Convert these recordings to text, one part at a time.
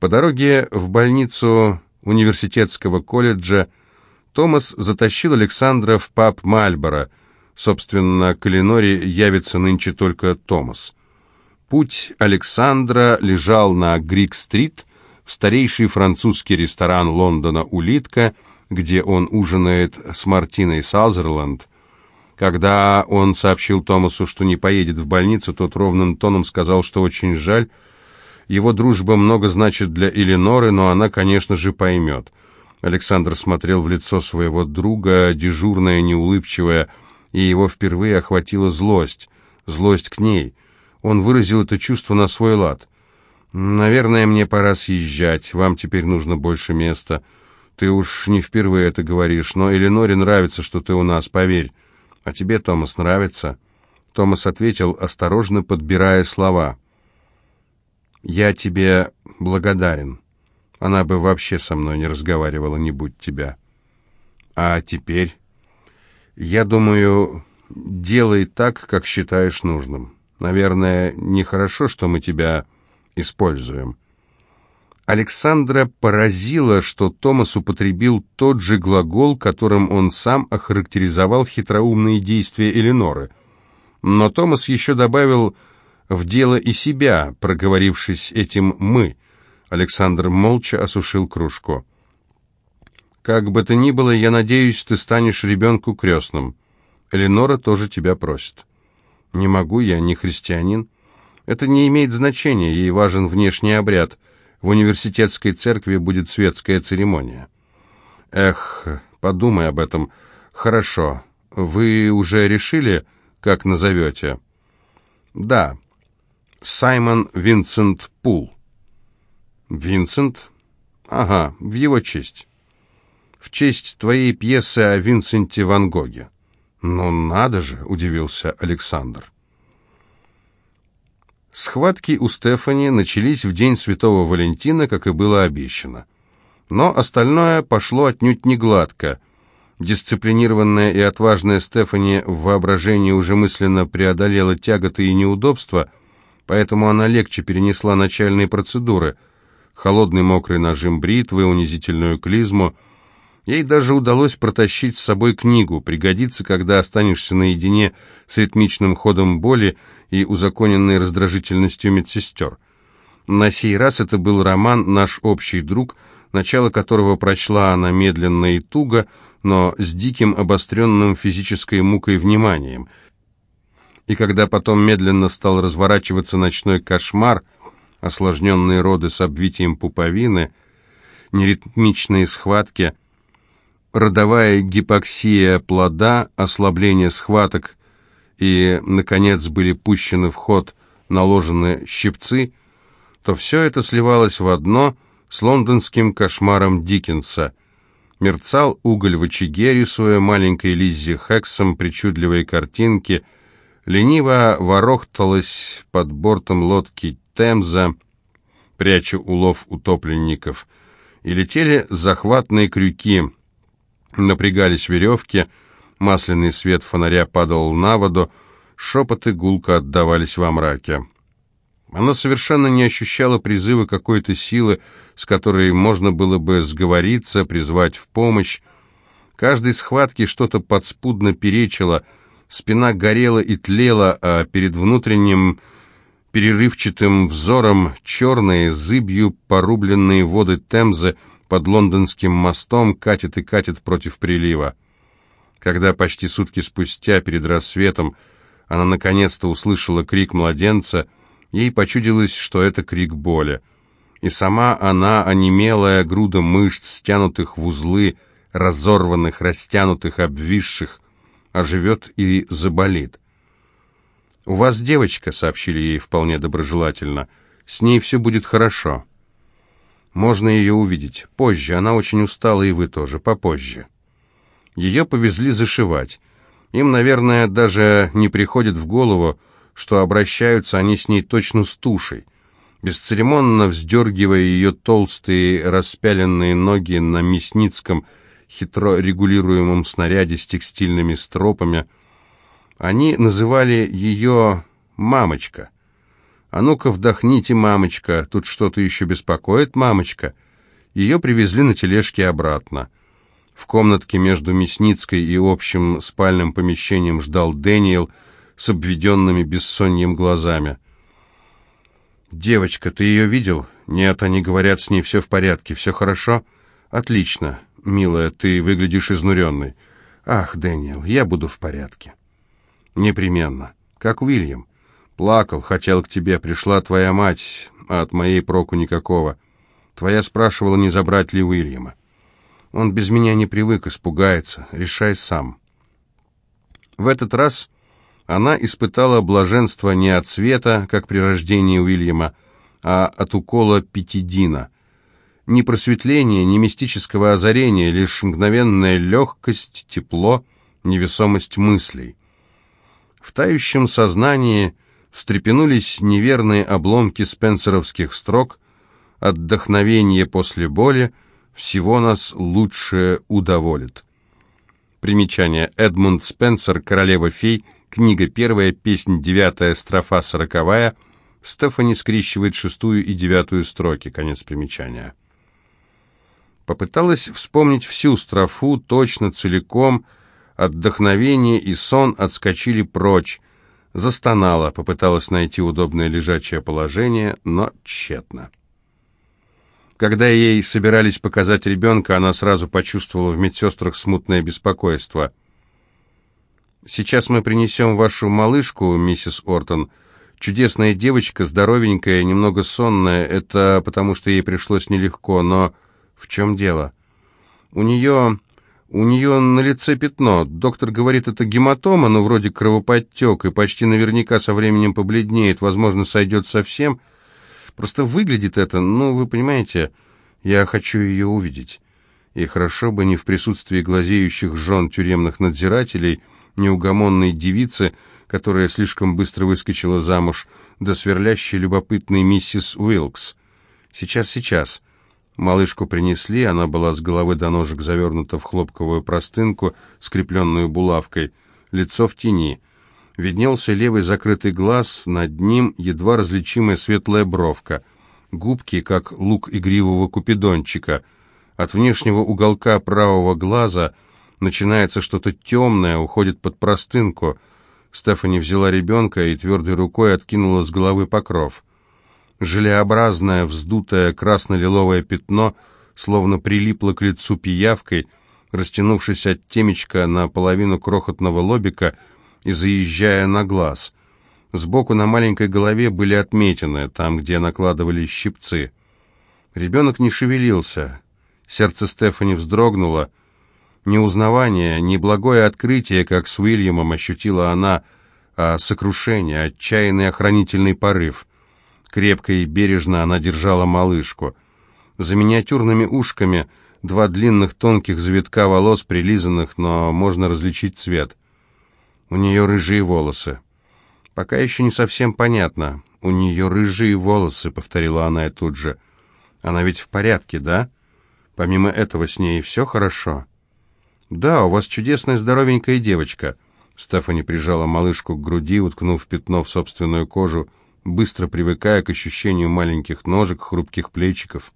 По дороге в больницу университетского колледжа Томас затащил Александра в паб Мальборо. Собственно, к Эленоре явится нынче только Томас. Путь Александра лежал на Грик-стрит, в старейший французский ресторан Лондона «Улитка», где он ужинает с Мартиной Сазерленд. Когда он сообщил Томасу, что не поедет в больницу, тот ровным тоном сказал, что очень жаль. Его дружба много значит для Эленоры, но она, конечно же, поймет. Александр смотрел в лицо своего друга, дежурное, неулыбчивое, и его впервые охватила злость. Злость к ней. Он выразил это чувство на свой лад. «Наверное, мне пора съезжать. Вам теперь нужно больше места. Ты уж не впервые это говоришь, но Эленоре нравится, что ты у нас, поверь. А тебе, Томас, нравится?» Томас ответил, осторожно подбирая слова. «Я тебе благодарен. Она бы вообще со мной не разговаривала, не будь тебя. А теперь? Я думаю, делай так, как считаешь нужным. Наверное, нехорошо, что мы тебя используем». Александра поразило, что Томас употребил тот же глагол, которым он сам охарактеризовал хитроумные действия Эленоры. Но Томас еще добавил в дело и себя, проговорившись этим «мы». Александр молча осушил кружку. «Как бы то ни было, я надеюсь, ты станешь ребенку крестным. Эленора тоже тебя просит». «Не могу, я не христианин». «Это не имеет значения, ей важен внешний обряд» в университетской церкви будет светская церемония. Эх, подумай об этом. Хорошо. Вы уже решили, как назовете? Да. Саймон Винсент Пул. Винсент? Ага, в его честь. В честь твоей пьесы о Винсенте Ван Гоге. Ну надо же, удивился Александр. Схватки у Стефани начались в день Святого Валентина, как и было обещано. Но остальное пошло отнюдь не гладко. Дисциплинированная и отважная Стефани в воображении уже мысленно преодолела тяготы и неудобства, поэтому она легче перенесла начальные процедуры. Холодный мокрый нажим бритвы, унизительную клизму. Ей даже удалось протащить с собой книгу, пригодится, когда останешься наедине с ритмичным ходом боли, и узаконенной раздражительностью медсестер. На сей раз это был роман «Наш общий друг», начало которого прочла она медленно и туго, но с диким обостренным физической мукой вниманием. И когда потом медленно стал разворачиваться ночной кошмар, осложненные роды с обвитием пуповины, неритмичные схватки, родовая гипоксия плода, ослабление схваток и, наконец, были пущены в ход наложены щипцы, то все это сливалось в одно с лондонским кошмаром Диккенса. Мерцал уголь в очаге, рисуя маленькой Лиззи Хексом причудливые картинки, лениво ворохталась под бортом лодки Темза, пряча улов утопленников, и летели захватные крюки, напрягались веревки — Масляный свет фонаря падал на воду, шепоты гулко отдавались во мраке. Она совершенно не ощущала призыва какой-то силы, с которой можно было бы сговориться, призвать в помощь. Каждой схватке что-то подспудно перечило, спина горела и тлела, а перед внутренним перерывчатым взором черные, зыбью порубленные воды Темзы под лондонским мостом катят и катят против прилива. Когда почти сутки спустя, перед рассветом, она наконец-то услышала крик младенца, ей почудилось, что это крик боли. И сама она, онемелая груда мышц, стянутых в узлы, разорванных, растянутых, обвисших, оживет и заболит. «У вас девочка», — сообщили ей вполне доброжелательно, — «с ней все будет хорошо». «Можно ее увидеть. Позже. Она очень устала, и вы тоже. Попозже». Ее повезли зашивать. Им, наверное, даже не приходит в голову, что обращаются они с ней точно с тушей. Бесцеремонно вздергивая ее толстые распяленные ноги на мясницком, хитро регулируемом снаряде с текстильными стропами, они называли ее «мамочка». «А ну-ка вдохните, мамочка, тут что-то еще беспокоит, мамочка». Ее привезли на тележке обратно. В комнатке между Мясницкой и общим спальным помещением ждал Дэниел с обведенными бессоньем глазами. «Девочка, ты ее видел?» «Нет, они говорят, с ней все в порядке, все хорошо?» «Отлично. Милая, ты выглядишь изнуренной». «Ах, Дэниел, я буду в порядке». «Непременно. Как Уильям. Плакал, хотел к тебе, пришла твоя мать, а от моей проку никакого. Твоя спрашивала, не забрать ли Уильяма. Он без меня не привык, испугается. Решай сам». В этот раз она испытала блаженство не от света, как при рождении Уильяма, а от укола пятидина – ни просветления, ни мистического озарения, лишь мгновенная легкость, тепло, невесомость мыслей. В тающем сознании встрепенулись неверные обломки спенсеровских строк, отдохновение после боли, всего нас лучшее удоволит. Примечание. Эдмунд Спенсер, «Королева фей», книга первая, песнь девятая, строфа сороковая, Стефани скрещивает шестую и девятую строки, конец примечания. Попыталась вспомнить всю строфу, точно, целиком. Отдохновение и сон отскочили прочь. Застонала, попыталась найти удобное лежачее положение, но тщетно. Когда ей собирались показать ребенка, она сразу почувствовала в медсестрах смутное беспокойство. «Сейчас мы принесем вашу малышку, миссис Ортон. Чудесная девочка, здоровенькая, немного сонная. Это потому, что ей пришлось нелегко, но...» «В чем дело?» «У нее... у нее на лице пятно. Доктор говорит, это гематома, но вроде кровоподтек, и почти наверняка со временем побледнеет, возможно, сойдет совсем. Просто выглядит это, ну, вы понимаете, я хочу ее увидеть. И хорошо бы не в присутствии глазеющих жен тюремных надзирателей, неугомонной девицы, которая слишком быстро выскочила замуж, да сверлящей любопытной миссис Уилкс. Сейчас, сейчас. Малышку принесли, она была с головы до ножек завернута в хлопковую простынку, скрепленную булавкой, лицо в тени. Виднелся левый закрытый глаз, над ним едва различимая светлая бровка, губки, как лук игривого купидончика. От внешнего уголка правого глаза начинается что-то темное, уходит под простынку. Стефани взяла ребенка и твердой рукой откинула с головы покров. Желеобразное, вздутое красно-лиловое пятно словно прилипло к лицу пиявкой, растянувшись от темечка на половину крохотного лобика и заезжая на глаз. Сбоку на маленькой голове были отметины, там, где накладывались щипцы. Ребенок не шевелился. Сердце Стефани вздрогнуло. Ни узнавание, ни благое открытие, как с Уильямом ощутила она, а сокрушение, отчаянный охранительный порыв. Крепко и бережно она держала малышку. За миниатюрными ушками два длинных тонких завитка волос, прилизанных, но можно различить цвет. У нее рыжие волосы. Пока еще не совсем понятно. У нее рыжие волосы, повторила она и тут же. Она ведь в порядке, да? Помимо этого с ней все хорошо? Да, у вас чудесная здоровенькая девочка. Стефани прижала малышку к груди, уткнув пятно в собственную кожу, быстро привыкая к ощущению маленьких ножек, хрупких плечиков.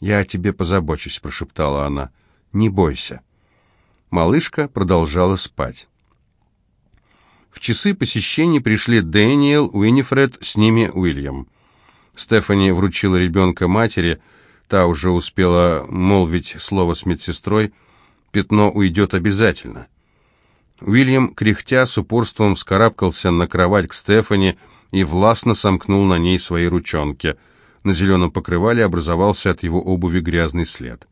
«Я о тебе позабочусь», — прошептала она. «Не бойся». Малышка продолжала спать. В часы посещений пришли Дэниел, Уинифред, с ними Уильям. Стефани вручила ребенка матери, та уже успела молвить слово с медсестрой, пятно уйдет обязательно. Уильям, кряхтя, с упорством вскарабкался на кровать к Стефани, и властно сомкнул на ней свои ручонки. На зеленом покрывале образовался от его обуви грязный след.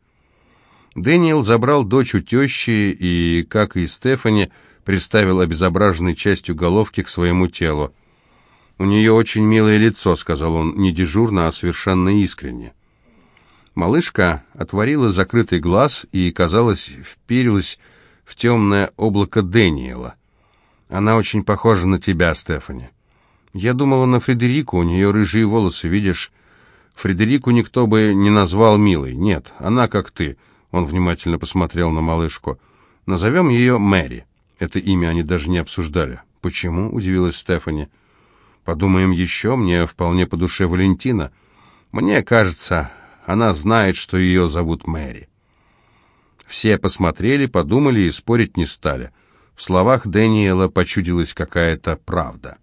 Дэниел забрал дочь у тещи и, как и Стефани, приставил обезображенной частью головки к своему телу. «У нее очень милое лицо», — сказал он, не дежурно, а совершенно искренне. Малышка отворила закрытый глаз и, казалось, вперилась в темное облако Дэниела. «Она очень похожа на тебя, Стефани». Я думала на Фредерику, у нее рыжие волосы, видишь? Фредерику никто бы не назвал милой. Нет, она как ты. Он внимательно посмотрел на малышку. Назовем ее Мэри. Это имя они даже не обсуждали. Почему? Удивилась Стефани. Подумаем еще, мне вполне по душе Валентина. Мне кажется, она знает, что ее зовут Мэри. Все посмотрели, подумали и спорить не стали. В словах Дэниела почудилась какая-то правда.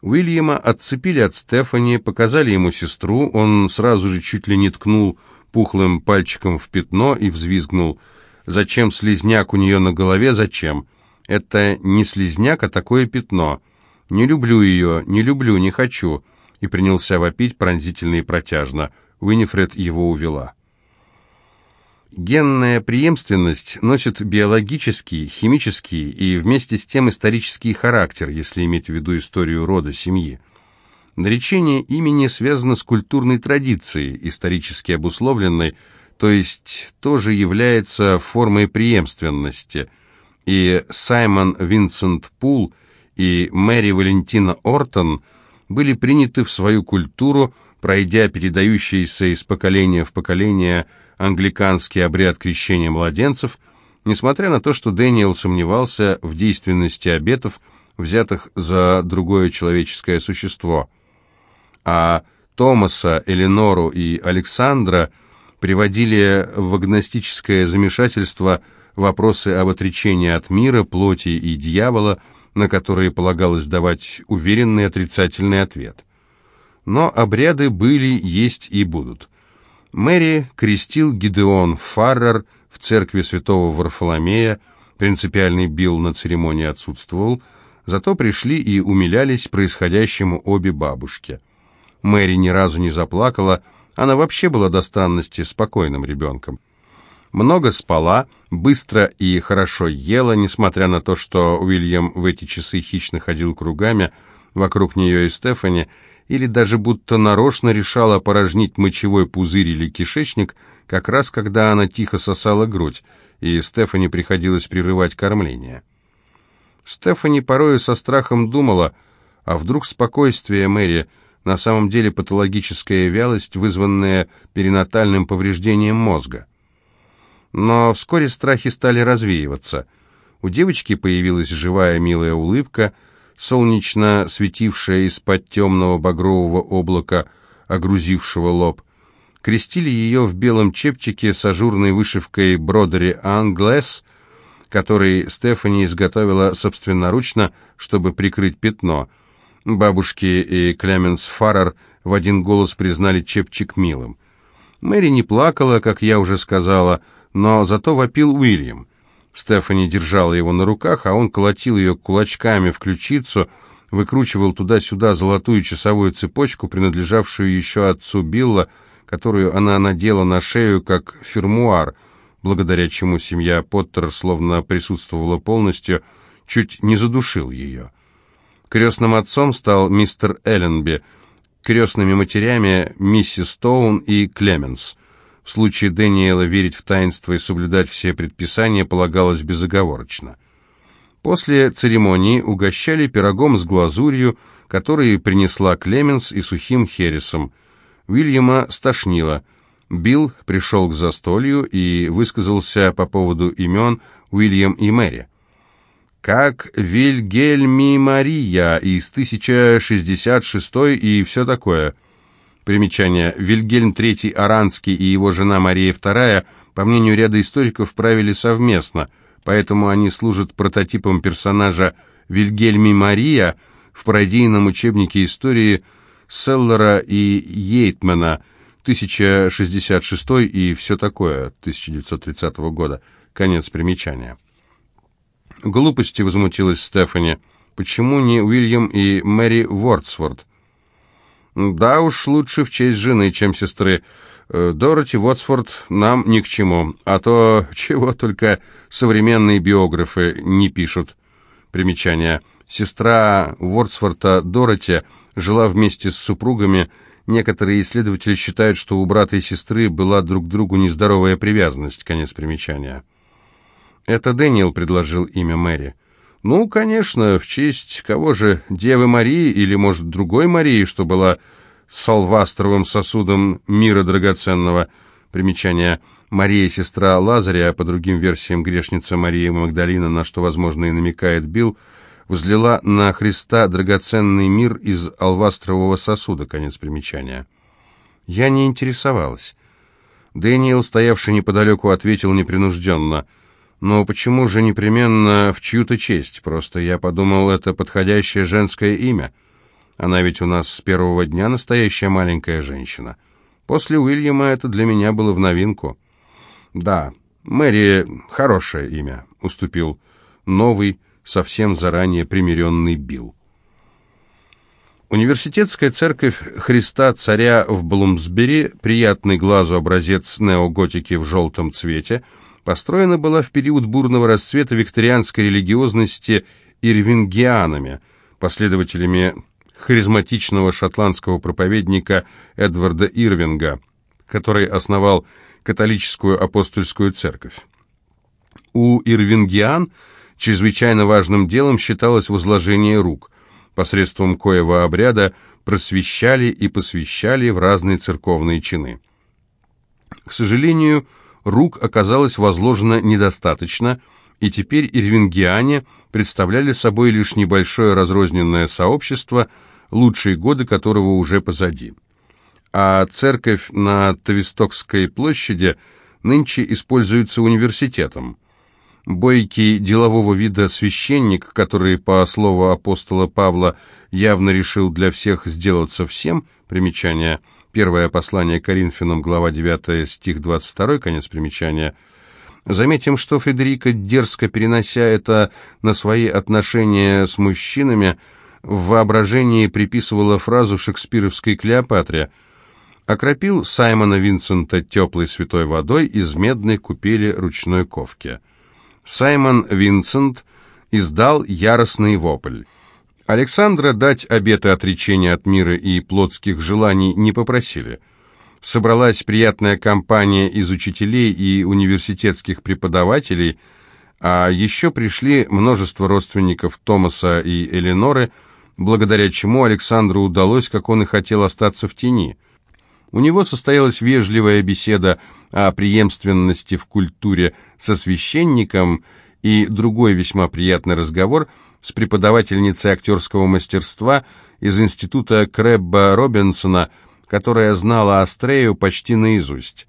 Уильяма отцепили от Стефани, показали ему сестру, он сразу же чуть ли не ткнул пухлым пальчиком в пятно и взвизгнул. «Зачем слезняк у нее на голове? Зачем? Это не слезняк, а такое пятно. Не люблю ее, не люблю, не хочу». И принялся вопить пронзительно и протяжно. Уинифред его увела. Генная преемственность носит биологический, химический и вместе с тем исторический характер, если иметь в виду историю рода семьи. Наречение имени связано с культурной традицией, исторически обусловленной, то есть тоже является формой преемственности. И Саймон Винсент Пул и Мэри Валентина Ортон были приняты в свою культуру, пройдя передающиеся из поколения в поколение англиканский обряд крещения младенцев, несмотря на то, что Дэниел сомневался в действенности обетов, взятых за другое человеческое существо. А Томаса, Эленору и Александра приводили в агностическое замешательство вопросы об отречении от мира, плоти и дьявола, на которые полагалось давать уверенный отрицательный ответ. Но обряды были, есть и будут – Мэри крестил Гидеон Фаррер в церкви святого Варфоломея, принципиальный Билл на церемонии отсутствовал, зато пришли и умилялись происходящему обе бабушки. Мэри ни разу не заплакала, она вообще была до странности спокойным ребенком. Много спала, быстро и хорошо ела, несмотря на то, что Уильям в эти часы хищно ходил кругами вокруг нее и Стефани, или даже будто нарочно решала порожнить мочевой пузырь или кишечник, как раз когда она тихо сосала грудь, и Стефани приходилось прерывать кормление. Стефани порою со страхом думала, а вдруг спокойствие Мэри на самом деле патологическая вялость, вызванная перинатальным повреждением мозга. Но вскоре страхи стали развеиваться. У девочки появилась живая милая улыбка – солнечно светившая из-под темного багрового облака, огрузившего лоб. Крестили ее в белом чепчике с ажурной вышивкой бродери «Англес», который Стефани изготовила собственноручно, чтобы прикрыть пятно. Бабушки и Клеменс Фаррер в один голос признали чепчик милым. Мэри не плакала, как я уже сказала, но зато вопил Уильям. Стефани держала его на руках, а он колотил ее кулачками в ключицу, выкручивал туда-сюда золотую часовую цепочку, принадлежавшую еще отцу Билла, которую она надела на шею как фермуар, благодаря чему семья Поттер словно присутствовала полностью, чуть не задушил ее. Крестным отцом стал мистер Элленби, крестными матерями миссис Стоун и Клеменс – в случае Дэниела верить в таинство и соблюдать все предписания полагалось безоговорочно. После церемонии угощали пирогом с глазурью, который принесла Клеменс и сухим хересом. Уильяма стошнило. Билл пришел к застолью и высказался по поводу имен Уильям и Мэри. «Как Вильгельми Мария из 1066 и все такое», Примечание. Вильгельм III Аранский и его жена Мария II, по мнению ряда историков, правили совместно, поэтому они служат прототипом персонажа Вильгельми Мария в пародийном учебнике истории Селлера и Йейтмана 1066 и все такое 1930 года. Конец примечания. Глупости возмутилась Стефани. Почему не Уильям и Мэри Вордсворт? Да уж, лучше в честь жены, чем сестры. Э, Дороти Уотсфорд нам ни к чему, а то чего только современные биографы не пишут. Примечание. Сестра Уотсфорта Дороти жила вместе с супругами. Некоторые исследователи считают, что у брата и сестры была друг к другу нездоровая привязанность. Конец примечания. Это Дэниел предложил имя Мэри. Ну, конечно, в честь кого же, Девы Марии или, может, другой Марии, что была с алвастровым сосудом мира драгоценного. Примечание. Мария, сестра Лазаря, по другим версиям грешница Мария Магдалина, на что, возможно, и намекает Билл, взлила на Христа драгоценный мир из алвастрового сосуда. Конец примечания. Я не интересовалась. Дэниел, стоявший неподалеку, ответил непринужденно. «Но почему же непременно в чью-то честь? Просто я подумал, это подходящее женское имя. Она ведь у нас с первого дня настоящая маленькая женщина. После Уильяма это для меня было в новинку». «Да, Мэри — хорошее имя», — уступил новый, совсем заранее примиренный Билл. Университетская церковь Христа Царя в Блумсбери, приятный глазу образец неоготики в желтом цвете, построена была в период бурного расцвета викторианской религиозности ирвингианами, последователями харизматичного шотландского проповедника Эдварда Ирвинга, который основал католическую апостольскую церковь. У ирвингиан чрезвычайно важным делом считалось возложение рук – посредством коего обряда просвещали и посвящали в разные церковные чины. К сожалению, рук оказалось возложено недостаточно, и теперь ирвингиане представляли собой лишь небольшое разрозненное сообщество, лучшие годы которого уже позади. А церковь на Тавистокской площади нынче используется университетом. Бойкий делового вида священник, который, по слову апостола Павла, явно решил для всех сделаться всем, примечание, первое послание Коринфянам, глава 9, стих 22, конец примечания, Заметим, что Федерика, дерзко перенося это на свои отношения с мужчинами, в воображении приписывала фразу шекспировской Клеопатре «Окропил Саймона Винсента теплой святой водой из медной купели ручной ковки». Саймон Винсент издал яростный вопль. Александра дать обеты отречения от мира и плотских желаний не попросили. Собралась приятная компания из учителей и университетских преподавателей, а еще пришли множество родственников Томаса и Эленоры, благодаря чему Александру удалось, как он и хотел, остаться в тени. У него состоялась вежливая беседа о преемственности в культуре со священником и другой весьма приятный разговор с преподавательницей актерского мастерства из института Крэбба Робинсона, которая знала Астрею почти наизусть.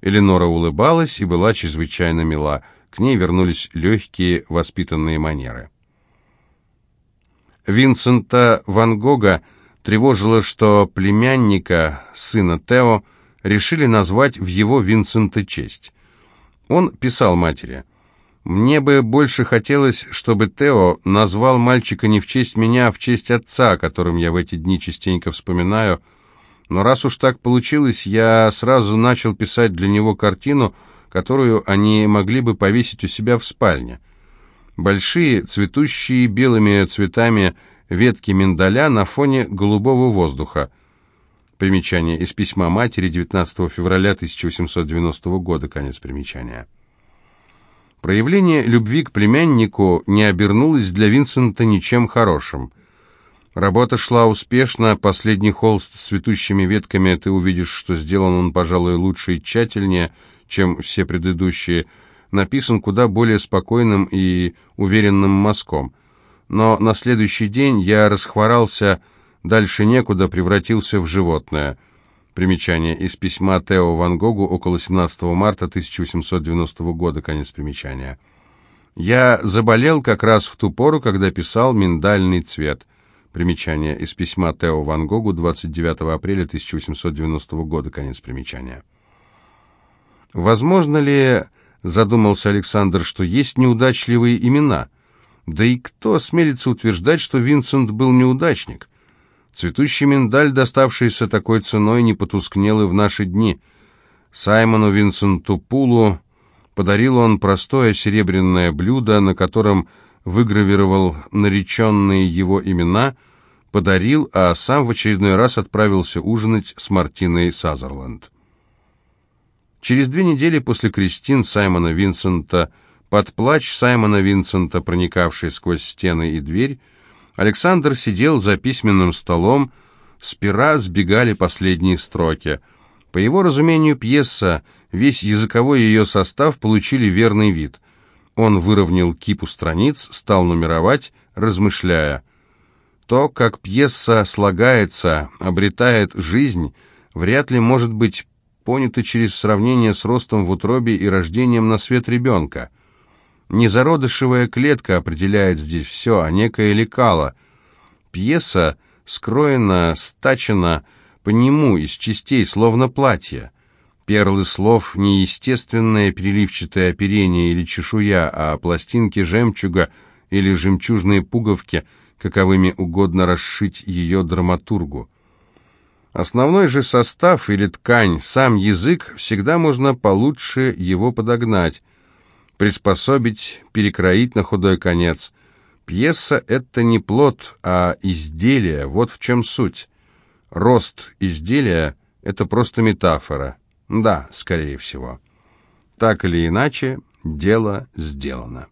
Эленора улыбалась и была чрезвычайно мила. К ней вернулись легкие воспитанные манеры. Винсента Ван Гога тревожило, что племянника, сына Тео, решили назвать в его Винсента честь. Он писал матери, «Мне бы больше хотелось, чтобы Тео назвал мальчика не в честь меня, а в честь отца, которым я в эти дни частенько вспоминаю. Но раз уж так получилось, я сразу начал писать для него картину, которую они могли бы повесить у себя в спальне. Большие, цветущие белыми цветами ветки миндаля на фоне голубого воздуха – Примечание из письма матери 19 февраля 1890 года, конец примечания. Проявление любви к племяннику не обернулось для Винсента ничем хорошим. Работа шла успешно, последний холст с цветущими ветками, ты увидишь, что сделан он, пожалуй, лучше и тщательнее, чем все предыдущие, написан куда более спокойным и уверенным мазком. Но на следующий день я расхворался Дальше некуда, превратился в животное. Примечание из письма Тео Ван Гогу около 17 марта 1890 года, конец примечания. «Я заболел как раз в ту пору, когда писал «Миндальный цвет». Примечание из письма Тео Ван Гогу 29 апреля 1890 года, конец примечания. Возможно ли, задумался Александр, что есть неудачливые имена? Да и кто осмелится утверждать, что Винсент был неудачник? Цветущий миндаль, доставшийся такой ценой, не потускнел и в наши дни. Саймону Винсенту Пулу подарил он простое серебряное блюдо, на котором выгравировал нареченные его имена, подарил, а сам в очередной раз отправился ужинать с Мартиной Сазерленд. Через две недели после крестин Саймона Винсента, под плач Саймона Винсента, проникавший сквозь стены и дверь, Александр сидел за письменным столом, с пера сбегали последние строки. По его разумению, пьеса, весь языковой ее состав получили верный вид. Он выровнял кипу страниц, стал нумеровать, размышляя, то, как пьеса слагается, обретает жизнь, вряд ли может быть понято через сравнение с ростом в утробе и рождением на свет ребенка. Не зародышевая клетка определяет здесь все, а некое лекало. Пьеса скроена, стачена по нему из частей, словно платье. Перлы слов — неестественное переливчатое оперение или чешуя, а пластинки жемчуга или жемчужные пуговки, каковыми угодно расшить ее драматургу. Основной же состав или ткань, сам язык, всегда можно получше его подогнать, приспособить, перекроить на худой конец. Пьеса — это не плод, а изделие, вот в чем суть. Рост изделия — это просто метафора. Да, скорее всего. Так или иначе, дело сделано.